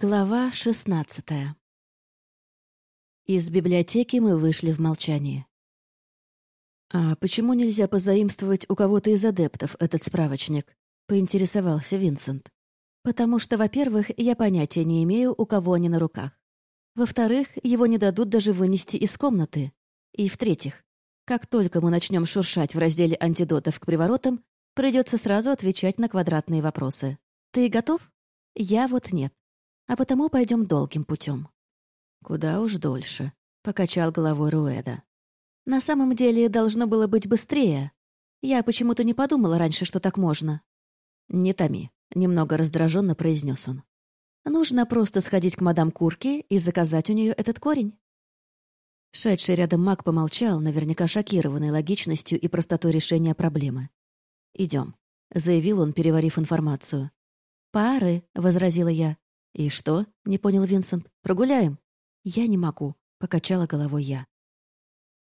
Глава шестнадцатая Из библиотеки мы вышли в молчании. «А почему нельзя позаимствовать у кого-то из адептов этот справочник?» — поинтересовался Винсент. «Потому что, во-первых, я понятия не имею, у кого они на руках. Во-вторых, его не дадут даже вынести из комнаты. И в-третьих, как только мы начнем шуршать в разделе антидотов к приворотам, придется сразу отвечать на квадратные вопросы. Ты готов? Я вот нет а потому пойдем долгим путем. Куда уж дольше, покачал головой Руэда. На самом деле должно было быть быстрее. Я почему-то не подумала раньше, что так можно. Не томи, немного раздраженно произнес он. Нужно просто сходить к мадам Курке и заказать у нее этот корень. Шедший рядом маг помолчал, наверняка шокированный логичностью и простотой решения проблемы. Идем, заявил он, переварив информацию. «Пары», — возразила я. «И что?» — не понял Винсент. «Прогуляем?» «Я не могу», — покачала головой я.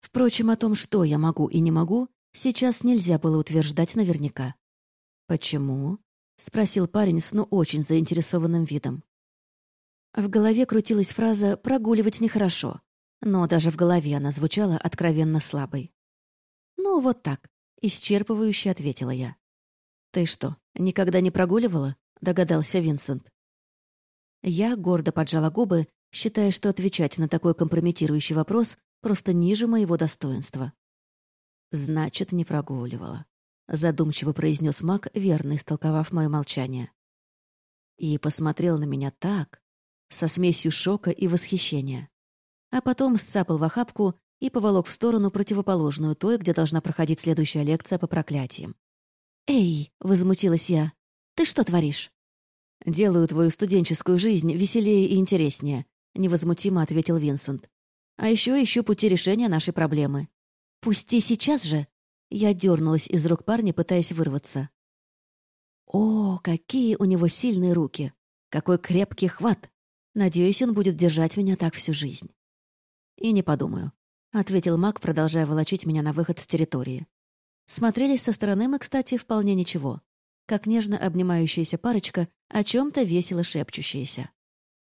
Впрочем, о том, что я могу и не могу, сейчас нельзя было утверждать наверняка. «Почему?» — спросил парень с ну очень заинтересованным видом. В голове крутилась фраза «прогуливать нехорошо», но даже в голове она звучала откровенно слабой. «Ну, вот так», — исчерпывающе ответила я. «Ты что, никогда не прогуливала?» — догадался Винсент. Я гордо поджала губы, считая, что отвечать на такой компрометирующий вопрос просто ниже моего достоинства. «Значит, не прогуливала», — задумчиво произнес маг, верно истолковав мое молчание. И посмотрел на меня так, со смесью шока и восхищения. А потом сцапал в охапку и поволок в сторону противоположную той, где должна проходить следующая лекция по проклятиям. «Эй!» — возмутилась я. «Ты что творишь?» «Делаю твою студенческую жизнь веселее и интереснее», — невозмутимо ответил Винсент. «А еще ищу пути решения нашей проблемы». «Пусти сейчас же!» Я дернулась из рук парня, пытаясь вырваться. «О, какие у него сильные руки! Какой крепкий хват! Надеюсь, он будет держать меня так всю жизнь». «И не подумаю», — ответил маг, продолжая волочить меня на выход с территории. Смотрелись со стороны мы, кстати, вполне ничего как нежно обнимающаяся парочка, о чем то весело шепчущаяся.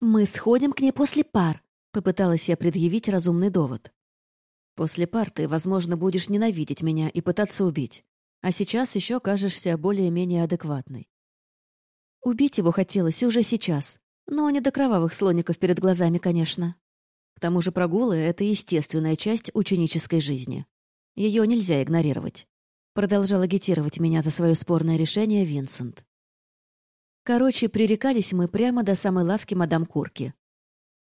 «Мы сходим к ней после пар», — попыталась я предъявить разумный довод. «После пар ты, возможно, будешь ненавидеть меня и пытаться убить, а сейчас еще кажешься более-менее адекватной». Убить его хотелось уже сейчас, но не до кровавых слоников перед глазами, конечно. К тому же прогулы — это естественная часть ученической жизни. Ее нельзя игнорировать. Продолжал агитировать меня за свое спорное решение Винсент. Короче, пререкались мы прямо до самой лавки мадам Курки.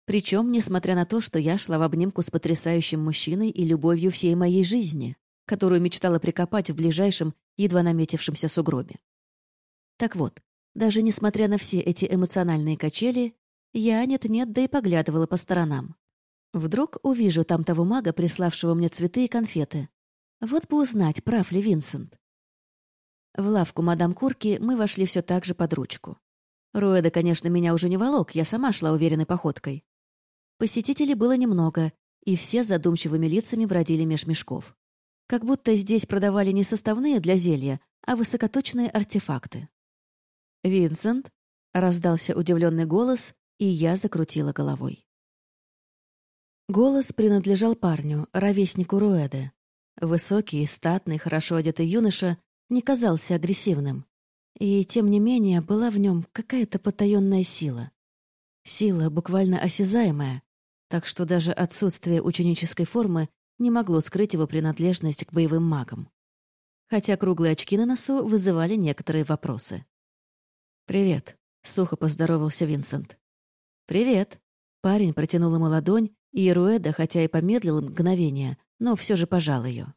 Причем, несмотря на то, что я шла в обнимку с потрясающим мужчиной и любовью всей моей жизни, которую мечтала прикопать в ближайшем, едва наметившемся сугробе. Так вот, даже несмотря на все эти эмоциональные качели, я нет-нет, да и поглядывала по сторонам. Вдруг увижу там того мага, приславшего мне цветы и конфеты, вот бы узнать, прав ли Винсент. В лавку мадам Курки мы вошли все так же под ручку. Руэда, конечно, меня уже не волок, я сама шла уверенной походкой. Посетителей было немного, и все задумчивыми лицами бродили меж мешков. Как будто здесь продавали не составные для зелья, а высокоточные артефакты. «Винсент?» — раздался удивленный голос, и я закрутила головой. Голос принадлежал парню, ровеснику Руэде. Высокий, статный, хорошо одетый юноша не казался агрессивным. И, тем не менее, была в нем какая-то потаенная сила. Сила буквально осязаемая, так что даже отсутствие ученической формы не могло скрыть его принадлежность к боевым магам. Хотя круглые очки на носу вызывали некоторые вопросы. «Привет», — сухо поздоровался Винсент. «Привет». Парень протянул ему ладонь, и Руэда, хотя и помедлил мгновение, но все же пожал ее.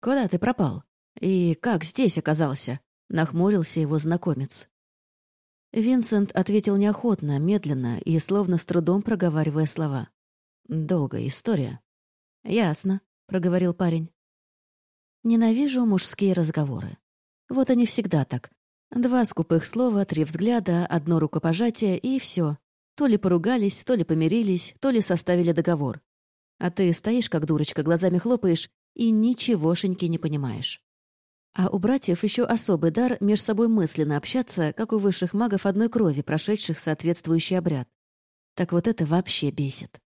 «Куда ты пропал? И как здесь оказался?» — нахмурился его знакомец. Винсент ответил неохотно, медленно и словно с трудом проговаривая слова. «Долгая история». «Ясно», — проговорил парень. «Ненавижу мужские разговоры. Вот они всегда так. Два скупых слова, три взгляда, одно рукопожатие и все. То ли поругались, то ли помирились, то ли составили договор. А ты стоишь, как дурочка, глазами хлопаешь и ничегошеньки не понимаешь. А у братьев еще особый дар между собой мысленно общаться, как у высших магов одной крови, прошедших соответствующий обряд. Так вот это вообще бесит.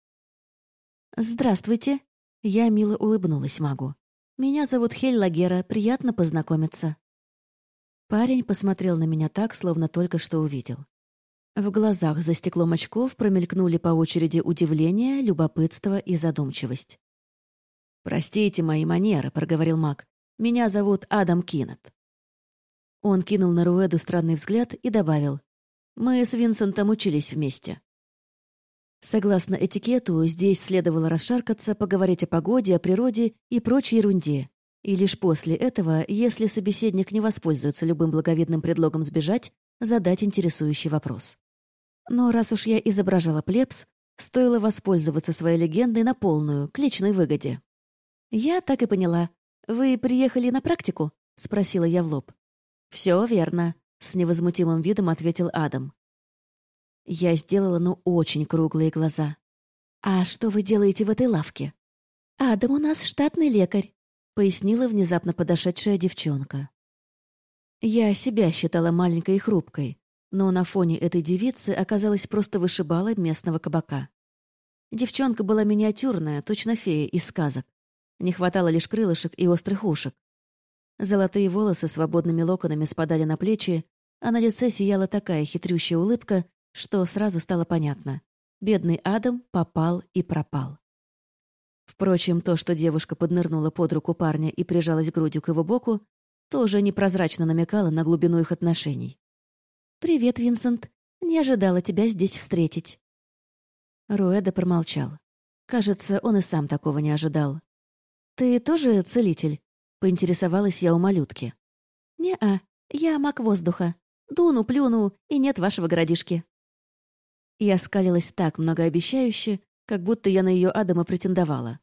«Здравствуйте!» Я мило улыбнулась магу. «Меня зовут Хель Лагера, приятно познакомиться». Парень посмотрел на меня так, словно только что увидел. В глазах за стеклом очков промелькнули по очереди удивление, любопытство и задумчивость. «Простите мои манеры», — проговорил маг. «Меня зовут Адам Киннет». Он кинул на Руэду странный взгляд и добавил. «Мы с Винсентом учились вместе». Согласно этикету, здесь следовало расшаркаться, поговорить о погоде, о природе и прочей ерунде, и лишь после этого, если собеседник не воспользуется любым благовидным предлогом сбежать, задать интересующий вопрос. Но раз уж я изображала плебс, стоило воспользоваться своей легендой на полную, к личной выгоде. «Я так и поняла. Вы приехали на практику?» — спросила я в лоб. «Все верно», — с невозмутимым видом ответил Адам. Я сделала, ну, очень круглые глаза. «А что вы делаете в этой лавке?» «Адам у нас штатный лекарь», пояснила внезапно подошедшая девчонка. Я себя считала маленькой и хрупкой, но на фоне этой девицы оказалась просто вышибала местного кабака. Девчонка была миниатюрная, точно фея из сказок. Не хватало лишь крылышек и острых ушек. Золотые волосы свободными локонами спадали на плечи, а на лице сияла такая хитрющая улыбка, что сразу стало понятно. Бедный Адам попал и пропал. Впрочем, то, что девушка поднырнула под руку парня и прижалась грудью к его боку, тоже непрозрачно намекало на глубину их отношений. «Привет, Винсент. Не ожидала тебя здесь встретить». Руэда промолчал. Кажется, он и сам такого не ожидал. «Ты тоже целитель?» — поинтересовалась я у малютки. «Не-а, я маг воздуха. Дуну, плюну, и нет вашего городишки». Я скалилась так многообещающе, как будто я на ее Адама претендовала.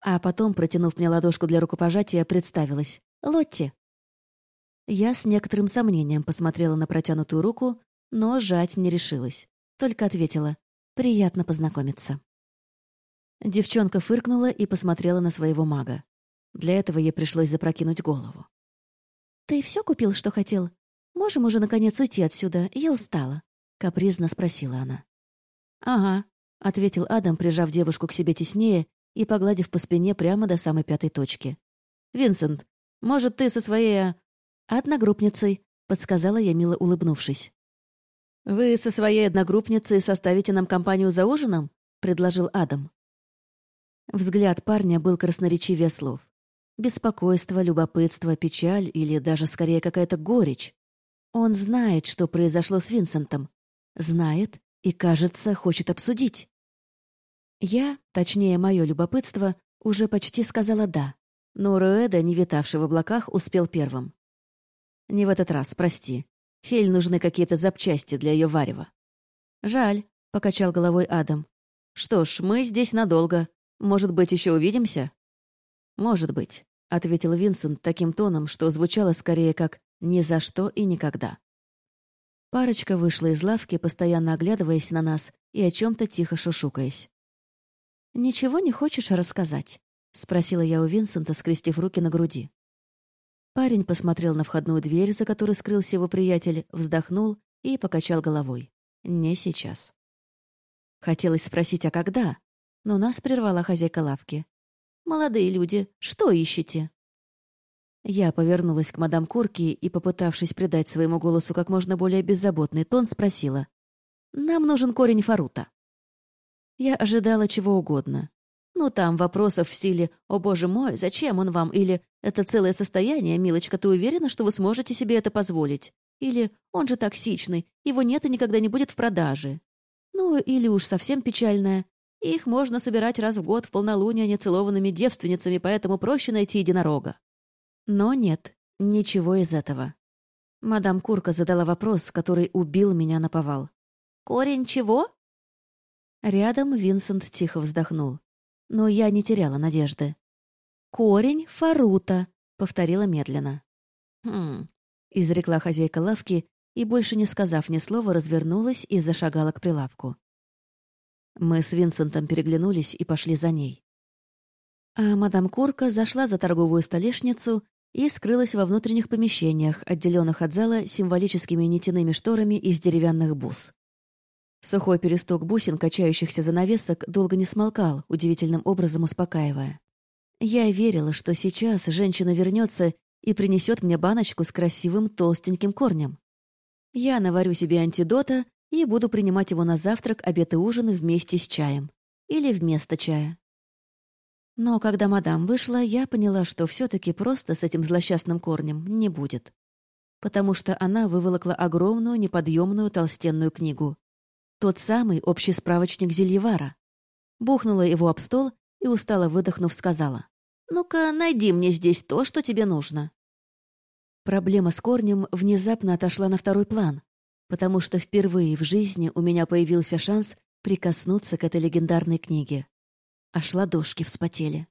А потом, протянув мне ладошку для рукопожатия, представилась. «Лотти». Я с некоторым сомнением посмотрела на протянутую руку, но жать не решилась. Только ответила. «Приятно познакомиться». Девчонка фыркнула и посмотрела на своего мага. Для этого ей пришлось запрокинуть голову. «Ты все купил, что хотел? Можем уже, наконец, уйти отсюда? Я устала», — капризно спросила она. «Ага», — ответил Адам, прижав девушку к себе теснее и погладив по спине прямо до самой пятой точки. «Винсент, может, ты со своей...» «Одногруппницей», — подсказала я, мило улыбнувшись. «Вы со своей одногруппницей составите нам компанию за ужином?» — предложил Адам. Взгляд парня был красноречивее слов. Беспокойство, любопытство, печаль или даже скорее какая-то горечь. Он знает, что произошло с Винсентом. Знает и, кажется, хочет обсудить. Я, точнее, мое любопытство, уже почти сказала «да». Но Руэда, не витавший в облаках, успел первым. «Не в этот раз, прости. Хель нужны какие-то запчасти для ее варева». «Жаль», — покачал головой Адам. «Что ж, мы здесь надолго. Может быть, еще увидимся?» «Может быть», — ответил Винсент таким тоном, что звучало скорее как «ни за что и никогда». Парочка вышла из лавки, постоянно оглядываясь на нас и о чем то тихо шушукаясь. «Ничего не хочешь рассказать?» — спросила я у Винсента, скрестив руки на груди. Парень посмотрел на входную дверь, за которой скрылся его приятель, вздохнул и покачал головой. «Не сейчас». Хотелось спросить, а когда? Но нас прервала хозяйка лавки. «Молодые люди, что ищете?» Я повернулась к мадам Курки и, попытавшись придать своему голосу как можно более беззаботный тон, спросила. «Нам нужен корень фарута». Я ожидала чего угодно. Ну, там вопросов в стиле «О, боже мой, зачем он вам?» или «Это целое состояние, милочка, ты уверена, что вы сможете себе это позволить?» или «Он же токсичный, его нет и никогда не будет в продаже». Ну, или уж совсем печальное «Их можно собирать раз в год в полнолуние нецелованными девственницами, поэтому проще найти единорога». Но нет, ничего из этого. Мадам Курка задала вопрос, который убил меня на повал. «Корень чего?» Рядом Винсент тихо вздохнул. Но я не теряла надежды. «Корень Фарута», — повторила медленно. «Хм», — изрекла хозяйка лавки и, больше не сказав ни слова, развернулась и зашагала к прилавку. Мы с Винсентом переглянулись и пошли за ней. А мадам Курка зашла за торговую столешницу и скрылась во внутренних помещениях, отделенных от зала символическими нитяными шторами из деревянных бус. Сухой пересток бусин, качающихся занавесок, долго не смолкал, удивительным образом успокаивая. Я верила, что сейчас женщина вернется и принесет мне баночку с красивым толстеньким корнем. Я наварю себе антидота и буду принимать его на завтрак, обед и ужин вместе с чаем. Или вместо чая. Но когда мадам вышла, я поняла, что все таки просто с этим злосчастным корнем не будет. Потому что она выволокла огромную неподъемную толстенную книгу. Тот самый общий справочник Зельевара. Бухнула его об стол и, устало выдохнув, сказала. «Ну-ка, найди мне здесь то, что тебе нужно». Проблема с корнем внезапно отошла на второй план, потому что впервые в жизни у меня появился шанс прикоснуться к этой легендарной книге. Аж ладошки вспотели.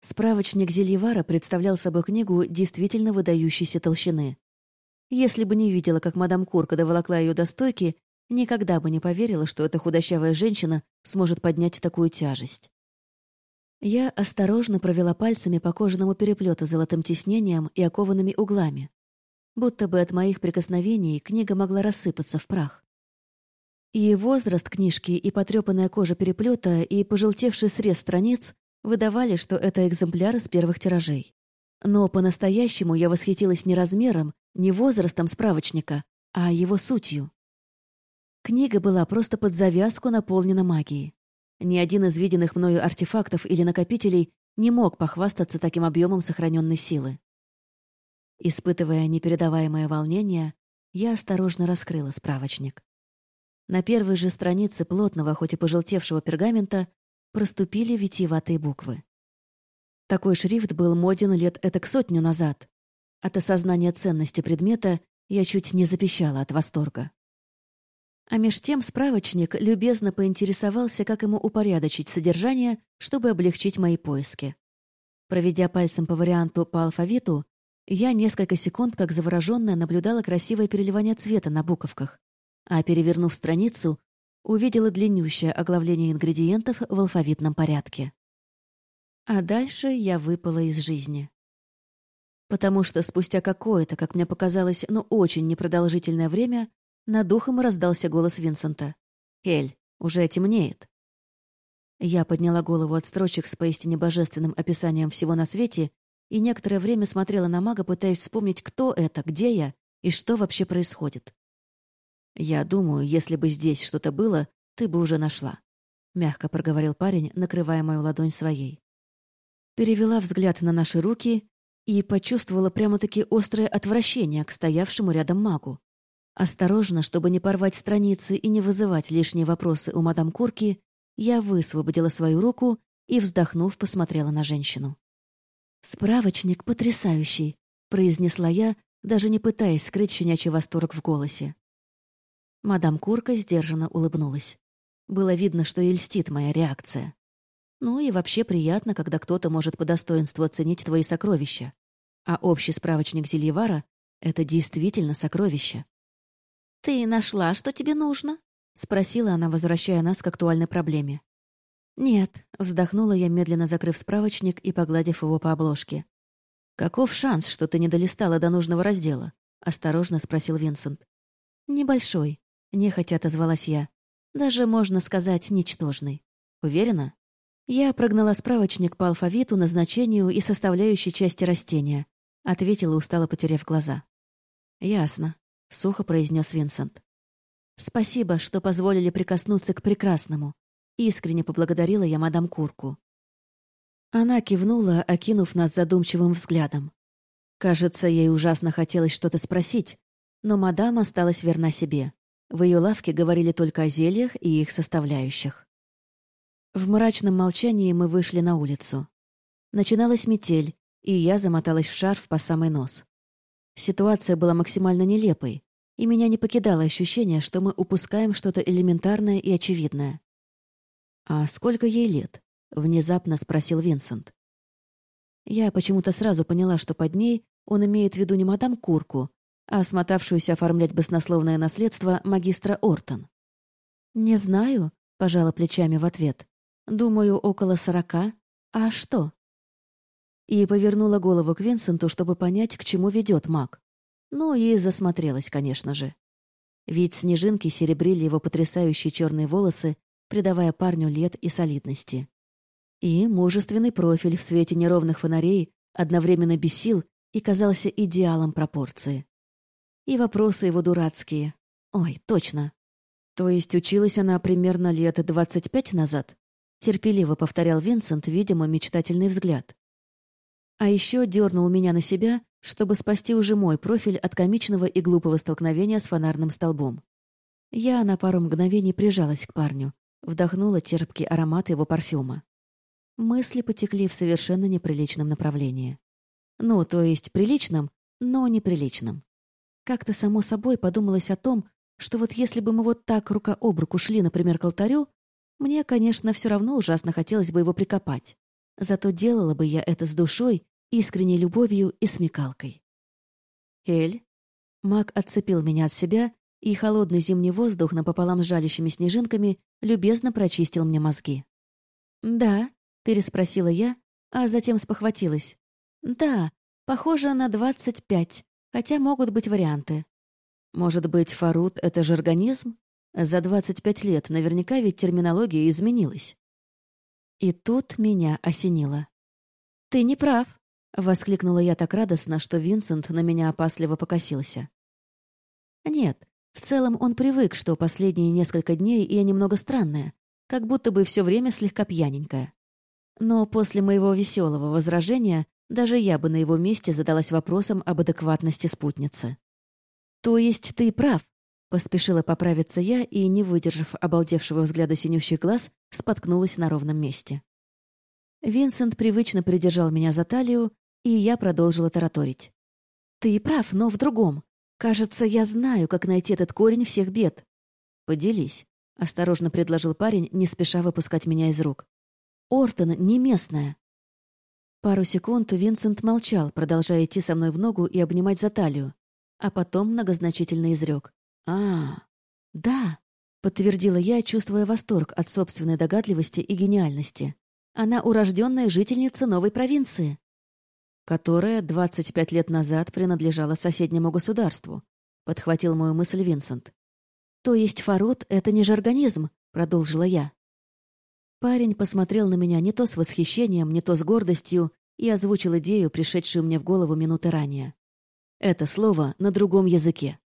Справочник Зельевара представлял собой книгу действительно выдающейся толщины. Если бы не видела, как мадам Курка доволокла ее до стойки, никогда бы не поверила, что эта худощавая женщина сможет поднять такую тяжесть. Я осторожно провела пальцами по кожаному переплету золотым тиснением и окованными углами. Будто бы от моих прикосновений книга могла рассыпаться в прах. И возраст книжки, и потрепанная кожа переплета, и пожелтевший срез страниц выдавали, что это экземпляр из первых тиражей. Но по-настоящему я восхитилась не размером, не возрастом справочника, а его сутью. Книга была просто под завязку наполнена магией. Ни один из виденных мною артефактов или накопителей не мог похвастаться таким объемом сохраненной силы. Испытывая непередаваемое волнение, я осторожно раскрыла справочник. На первой же странице плотного, хоть и пожелтевшего пергамента проступили витиеватые буквы. Такой шрифт был моден лет этак сотню назад. От осознания ценности предмета я чуть не запищала от восторга. А меж тем справочник любезно поинтересовался, как ему упорядочить содержание, чтобы облегчить мои поиски. Проведя пальцем по варианту по алфавиту, я несколько секунд, как завороженная, наблюдала красивое переливание цвета на буковках, а, перевернув страницу, увидела длиннющее оглавление ингредиентов в алфавитном порядке. А дальше я выпала из жизни. Потому что спустя какое-то, как мне показалось, но ну, очень непродолжительное время, над духом раздался голос Винсента. «Эль, уже темнеет». Я подняла голову от строчек с поистине божественным описанием всего на свете и некоторое время смотрела на мага, пытаясь вспомнить, кто это, где я и что вообще происходит. «Я думаю, если бы здесь что-то было, ты бы уже нашла», — мягко проговорил парень, накрывая мою ладонь своей. Перевела взгляд на наши руки и почувствовала прямо-таки острое отвращение к стоявшему рядом магу. Осторожно, чтобы не порвать страницы и не вызывать лишние вопросы у мадам Курки, я высвободила свою руку и, вздохнув, посмотрела на женщину. «Справочник потрясающий», — произнесла я, даже не пытаясь скрыть щенячий восторг в голосе. Мадам Курка сдержанно улыбнулась. Было видно, что ей льстит моя реакция. Ну и вообще приятно, когда кто-то может по достоинству оценить твои сокровища. А общий справочник Зельевара — это действительно сокровище. «Ты нашла, что тебе нужно?» — спросила она, возвращая нас к актуальной проблеме. «Нет», — вздохнула я, медленно закрыв справочник и погладив его по обложке. «Каков шанс, что ты не долистала до нужного раздела?» — осторожно спросил Винсент. «Небольшой», — нехотя отозвалась я. «Даже, можно сказать, ничтожный. Уверена?» Я прогнала справочник по алфавиту, назначению и составляющей части растения. Ответила, устало потеряв глаза. «Ясно. — сухо произнес Винсент. «Спасибо, что позволили прикоснуться к прекрасному». Искренне поблагодарила я мадам Курку. Она кивнула, окинув нас задумчивым взглядом. Кажется, ей ужасно хотелось что-то спросить, но мадам осталась верна себе. В ее лавке говорили только о зельях и их составляющих. В мрачном молчании мы вышли на улицу. Начиналась метель, и я замоталась в шарф по самый нос. Ситуация была максимально нелепой, и меня не покидало ощущение, что мы упускаем что-то элементарное и очевидное. «А сколько ей лет?» — внезапно спросил Винсент. Я почему-то сразу поняла, что под ней он имеет в виду не мадам Курку, а смотавшуюся оформлять баснословное наследство магистра Ортон. «Не знаю», — пожала плечами в ответ. «Думаю, около сорока. А что?» И повернула голову к Винсенту, чтобы понять, к чему ведет маг. Ну и засмотрелась, конечно же. Ведь снежинки серебрили его потрясающие черные волосы, придавая парню лет и солидности. И мужественный профиль в свете неровных фонарей одновременно бесил и казался идеалом пропорции. И вопросы его дурацкие. Ой, точно. То есть училась она примерно лет двадцать пять назад? Терпеливо повторял Винсент, видимо, мечтательный взгляд. А еще дернул меня на себя, чтобы спасти уже мой профиль от комичного и глупого столкновения с фонарным столбом. Я на пару мгновений прижалась к парню, вдохнула терпкий аромат его парфюма. Мысли потекли в совершенно неприличном направлении. Ну, то есть приличном, но неприличном. Как-то само собой подумалось о том, что вот если бы мы вот так рука об руку шли, например, к алтарю, мне, конечно, все равно ужасно хотелось бы его прикопать. Зато делала бы я это с душой искренней любовью и смекалкой. «Эль?» Маг отцепил меня от себя, и холодный зимний воздух напополам с жалящими снежинками любезно прочистил мне мозги. «Да», — переспросила я, а затем спохватилась. «Да, похоже на двадцать пять, хотя могут быть варианты. Может быть, фарут — это же организм? За двадцать пять лет наверняка ведь терминология изменилась». И тут меня осенило. «Ты не прав», — воскликнула я так радостно, что Винсент на меня опасливо покосился. Нет, в целом он привык, что последние несколько дней я немного странная, как будто бы все время слегка пьяненькая. Но после моего веселого возражения даже я бы на его месте задалась вопросом об адекватности спутницы. «То есть ты прав?» — поспешила поправиться я и, не выдержав обалдевшего взгляда синющих глаз, споткнулась на ровном месте. Винсент привычно придержал меня за талию и я продолжила тараторить. «Ты прав, но в другом. Кажется, я знаю, как найти этот корень всех бед». «Поделись», — осторожно предложил парень, не спеша выпускать меня из рук. «Ортон не местная». Пару секунд Винсент молчал, продолжая идти со мной в ногу и обнимать за талию, а потом многозначительно изрек. «А, да», — подтвердила я, чувствуя восторг от собственной догадливости и гениальности. «Она урожденная жительница новой провинции» которая 25 лет назад принадлежала соседнему государству», — подхватил мою мысль Винсент. «То есть Фарот — это не же организм», — продолжила я. Парень посмотрел на меня не то с восхищением, не то с гордостью и озвучил идею, пришедшую мне в голову минуты ранее. Это слово на другом языке.